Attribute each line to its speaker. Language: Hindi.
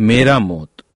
Speaker 1: मेरा मौत।